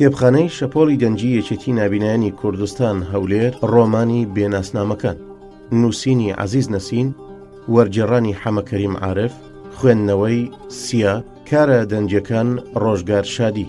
کتێبخانەی شەپۆلی دەنجی یەکێتی نابینانی کوردستان هەولێر ڕۆمانی بێناسنامەکان نووسینی عزیز نەسین وەرجێڕانی حەمەکەریم عاعرف خوێندنەوەی سیا کارە دەنجەکان ڕۆژگار شادی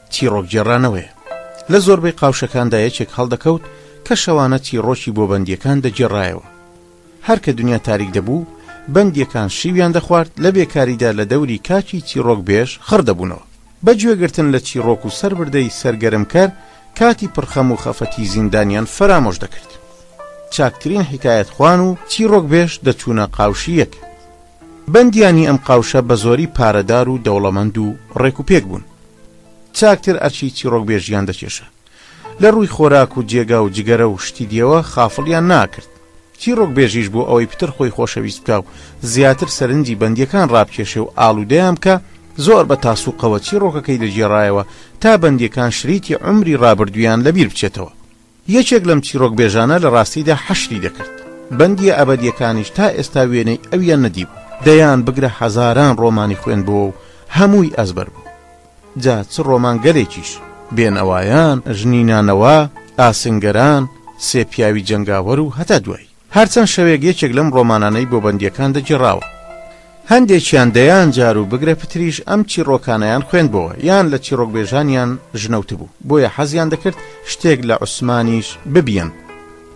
چیڕۆک گێڕانەوەیە لە زۆربەی قاوشەکاندا یەکێک هەڵدەکەوت کە شەوانە چیڕۆکی بۆ بەندیەکان دەگێڕایەوە هەر کە دنیا تاریک دەبوو بەندیەکان شیویان دەخوارد لە بێکاریدا لە دەوری کاکی چیڕۆک بێژ خڕ دەبوونەوە بە گوێگرتن لە چیڕۆک و سەربردەی سەرگەرمکەر کاتی پڕخەم و خەفەتی زیندانیان فەرامۆش دەکرد چاکترین حیکایەت خوان و چیڕۆک بێژ دەچوونە قاوشی یەک. بەندیانی ئەم قاوشە بەزۆری پارەدار و دەوڵەمەند و ڕێک و پێک بوون. چاکتر ئەرکی چیڕۆکبێژیان دەکێشا. لە ڕووی خۆراک و جێگا و جگەرە و شتی دیەوە خافڵیان ناکرد. چیڕۆکبێژیش بۆ ئەوەی پتر خۆی خۆشەویست بکا و زیاتر سەرنجی بەندیەکان ڕابکێشێ و ئاڵودەیان بکا، زۆر بە تاسوقەوە چیڕۆکەکەی دەگێڕایەوە تا بەندیەکان شریتی عومری ڕابردوویان لە بیر بچێتەوە. یەکێک لەم چیڕۆکبێژانە لە ڕاستیدا حەشری دەکرد، بەندییە ئەبەدییەکانیش تا ئێستا وێنەی ئەویان نەدیبوو، دەیان بگرە هەزاران ڕۆمانی خوێندبۆوە و هەمووی ئەزبەر بوو، جا چ ڕۆمانگەلێکیش، بێنەوایان، ژنی نانەوا، ئاسنگەران، سێ پیاوی جەنگاوەر و هەتا دوایی. هەر چەند شەوێک یەکێک لەم ڕۆمانانەی بۆ بەندییەکان دەگێڕاوە. هەندێکیان دەیان جار و بگرە پتریش ئەم چیڕۆکانەیان خوێندبۆوە، یان لە چیڕۆکبێژانیان ژنەوتبوو، بۆیە حەزیان دەکرد شتێک لە عوسمانیش ببیەن.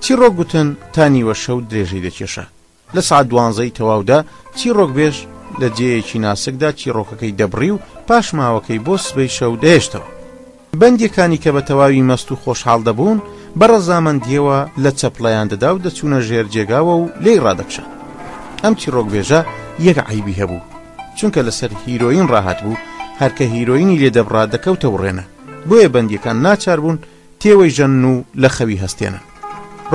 چیڕۆک گوتن تا نیوە شەو درێژەی دەکێشا. لە سەعات دوانزەی تەواودا چیڕۆکبێژ لە جێیەکی ناسکدا چیڕۆکەکەی دەبڕی و پاشماوەکەی بۆ سبەی شەو دەهێشتەوە. بەندیەکانی کە بە تەواوی مەست و خۆشحاڵ دەبوون، بە ڕەزامەندییەوە لە چەپڵەیان دەدا و دەچوونە ژێر جێگاوە و لێی ڕادەکشان. ئەم چیڕۆکبێژە یەک عەیبی هەبوو، چونکە لەسەر هیرۆین ڕاهاتبوو، هەر کە هیرۆینی لێ دەبڕا دەکەوتە وڕێنە، بۆیە بەندیەکان ناچار بوون تێوەیژەنن و لە خەوی هەستێنن.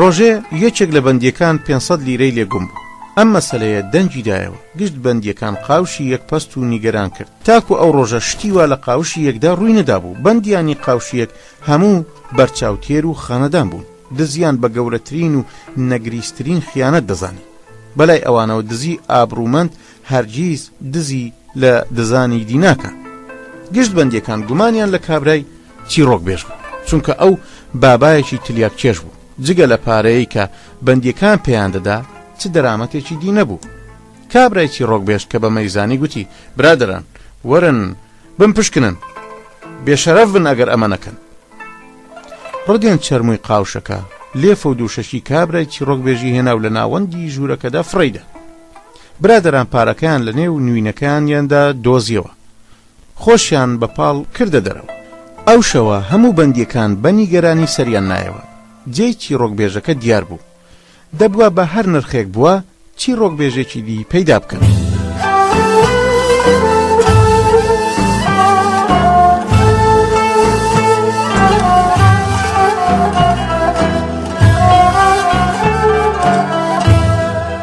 ڕۆژێ یەکێک لە بەندیەکان پێنج سەد لیرەی لێ گوم بوو. ئەم مەسەلەیە دەنگی دایەوە. گشت بەندیەکان قاوشی یەک پەست و نیگەران کرد. تاکو ئەو ڕۆژە شتی وا لە قاوشی یەکدا ڕووی نەدابوو. بەندیانی قاوشی یەک هەموو بەرچاو تێر و خانەدان بوون. دزیان بە گەورەترین و نەگریسترین خیانەت دەزانی. بەلای ئەوانەوە دزی ئابڕوومەند هەرگیز دزی لە دزانی دی ناکا. گشت بەندیەکان گومانیان لە کابرای چیڕۆک بێژ بوو چونکە ئەو بابایەکی تلیاک کێش بوو جگە لە پارەیەی کە بەندیەکان پێیان دەدا چ دەرامەتێکی دی نەبوو کابرای چیڕۆک بێژ کە بە مەیزانی گوتی برادران وەرن بم پشکنن بێشەرەف بن ئەگەر ئەمە نەکەن ڕگەن چەرمووی قاوشەکە لێفە و دووشەشی کابرای چیڕۆک بێژی هێناو لە ناوەندی ژوورەکەدا فڕیدا برادەران پارەکەیان لە نێو نوینەکانیاندا دۆزیەوە خۆشیان بە پاڵ کردە دەرەوە ئەو شەوە هەموو بەندیەکان بە نیگەرانی سەریان نایەوە جێی چیڕۆکبێژەکە دیار بوو دەبوا بە هەر نرخێک بووە چیڕۆکبێژێکی دی پەیدا بکەن.